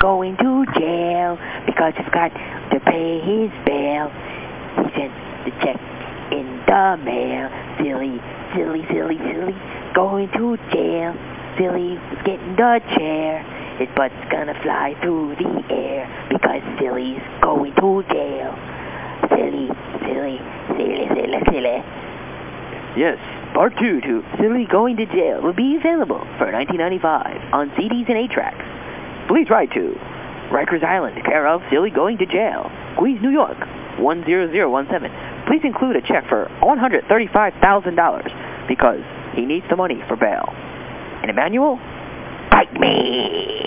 Going to jail because he's got to pay his bail. He sent the check in the mail. Silly, silly, silly, silly, going to jail. Silly, getting the chair. His butt's gonna fly through the air because Silly's going to jail. Silly, silly, silly, silly, silly. Yes, part two to Silly Going to Jail will be available for 1995 on CDs and 8-tracks. Please write to Rikers Island, care of Silly Going to Jail, Queens, New York, 10017. Please include a check for $135,000 because he needs the money for bail. And Emmanuel, bite me!